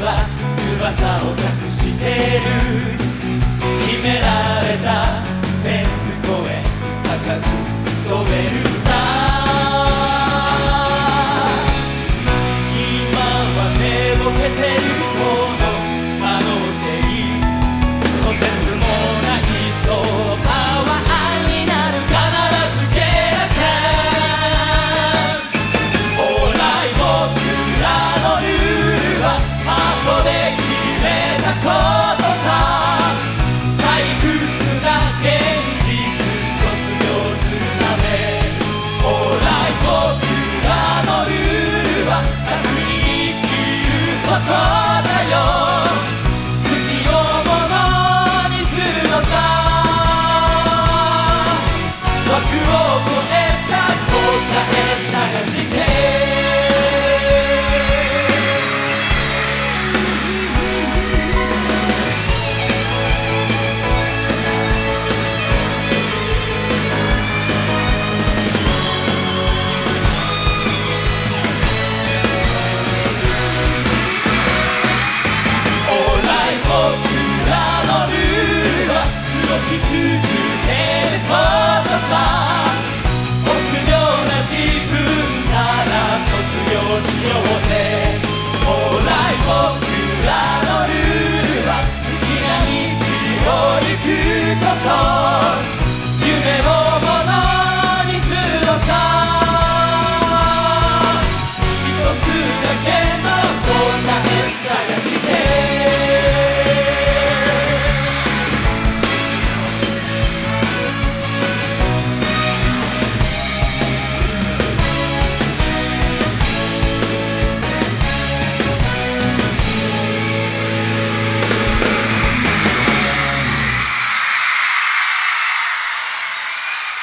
は翼を隠してる